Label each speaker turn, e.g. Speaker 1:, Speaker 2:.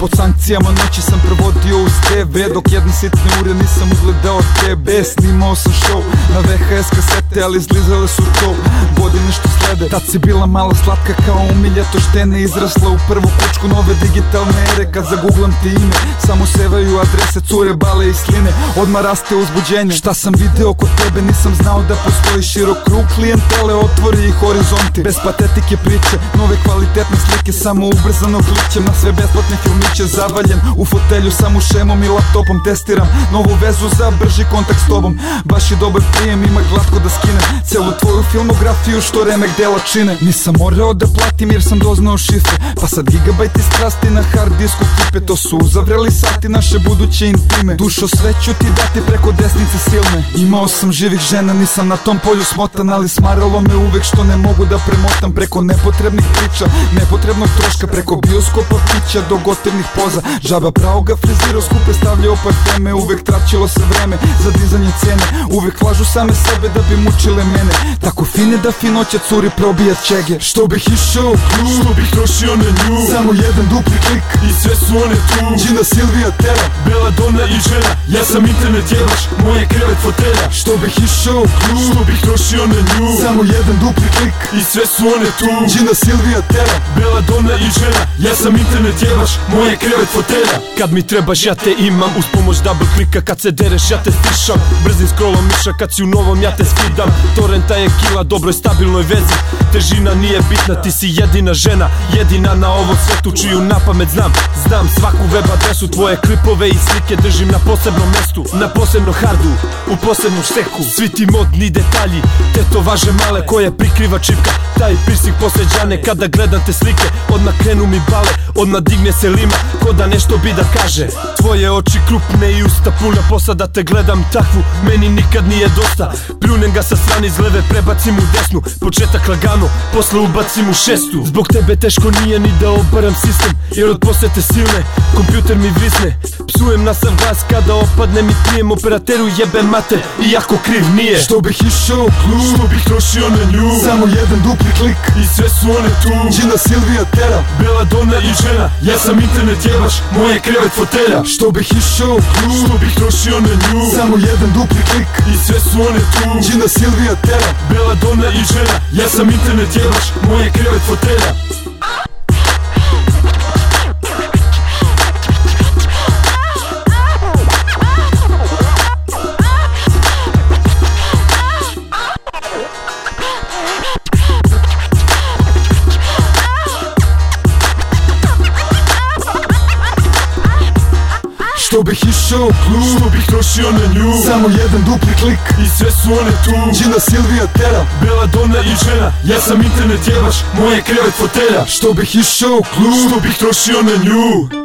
Speaker 1: Pod sankcijama noći sam provodio uz TV Dok jedne sitne ure nisam ugledao tebe. Snimao sam show na VHS kasete Ali zlizale su to godine što slede. Tad si bila malo slatka kao umiljato štene Izrasla u prvu kučku nove digitalne ere. Kad zaguglam ti ime Samo sevaju adrese, cure, bale i sline. Odmah raste uzbuđenje. Šta sam video kod tebe nisam znao da postoji širok krug. Klijentele otvori i horizonti. Bez patetike priče, nove kvalitetne slike Samo ubrzano kličem na sve besplatne filmiće Zavaljen u fotelju, samo šemom i laptopom Testiram. Novu vezu za brži kontakt s tobom. Baš je dobar prijem, ima glatko da skinem. Celu tvoju filmografiju što remek dela čine. Nisam morao da platim jer sam doznao šifre. Pa sad gigabajti strasti na hard disku kipe To su uzavreli sati naše buduće intime. Dušo sve ću ti dati preko desnice silne. Imao sam živih žena, nisam na tom polju smotan Ali smaralo me uvek što ne mogu da premotam Preko nepotrebnih priča, nepotrebnog troška Preko bioskopa pića do gotivnih poza. Žaba pravo ga frizirao, skupe stavljao parfeme Uvek tračilo se vreme za dizanje cene. Uvek lažu same sebe da bi mučile mene. Tako fine da finoće curi probija čege Što bih išao klub,
Speaker 2: Što bih trošio na nju?
Speaker 1: Samo jedan dupli klik.
Speaker 2: I sve su one tu.
Speaker 1: Gina Silvija Tera.
Speaker 2: Bela Dona i žena. Ja sam internet jebaš Moje krevet fotelja.
Speaker 1: Što bih išao klub?
Speaker 2: Što bih trošio na nju?
Speaker 1: Samo jedan dupli klik.
Speaker 2: I sve su one tu.
Speaker 1: Gina Silvija Tera.
Speaker 2: Bela Dona i žena. Ja sam internet jebaš Moje krevet fotelja. Kad mi trebaš ja te imam Uz pomoć double klika Kad se dereš ja te stišam. Brzim scrollom miša Kad si u novom ja te skidam. Torrenta je kila Dobroj stabilnoj vezi Težina nije bitna Ti si jedina žena Jedina na ovom svetu Čiju na pamet znam. Znam svaku web adresu Tvoje klipove i slike Držim na posebnom mestu Na posebnom hardu U posebnom šteku. Svi ti modni detalji Tetovaže male koje prikriva čipka. Taj piercing posle džane Kada gledam te slike Odmah krenu mi bale Odmah digne se lima Ko da nešto bi da kaže. Tvoje oči krupne i usta puna posada Te gledam takvu Meni nikad nije dosta. Pljunem ga sa strane iz leve Prebacim u desnu Početak lagano Posle ubacim u šestu. Zbog tebe teško nije ni da obaram sistem Jer od posete silne Kompjuter mi vrisne Psujem na sav glas kada opadne mi pijem Operateru jebe mate Iako kriv nije.
Speaker 1: Što bih išao u klub?
Speaker 2: Što bih trošio na nju?
Speaker 1: Samo jedan dupli klik.
Speaker 2: I sve su one tu.
Speaker 1: Gina Silvija Tera.
Speaker 2: Bela Dona i žena Ja sam internet jebaš Moje krevet fotelja.
Speaker 1: Što bih išao u klub?
Speaker 2: Što bih trošio na nju?
Speaker 1: Samo jedan dupli klik.
Speaker 2: I sve su one tu.
Speaker 1: Gina Silvija Tera.
Speaker 2: Bela Dona i žena Ja sam internet jebaš Moje krevet fotelja
Speaker 1: Što bih išao u klub
Speaker 2: Što bih trošio na nju.
Speaker 1: Samo jedan dupli klik
Speaker 2: I sve su one tu.
Speaker 1: Gina Silvija Tera
Speaker 2: Bela Dona i žena. Ja sam internet jebaš Moje krevet fotelja.
Speaker 1: Što bih išao u klub
Speaker 2: Što bih trošio na nju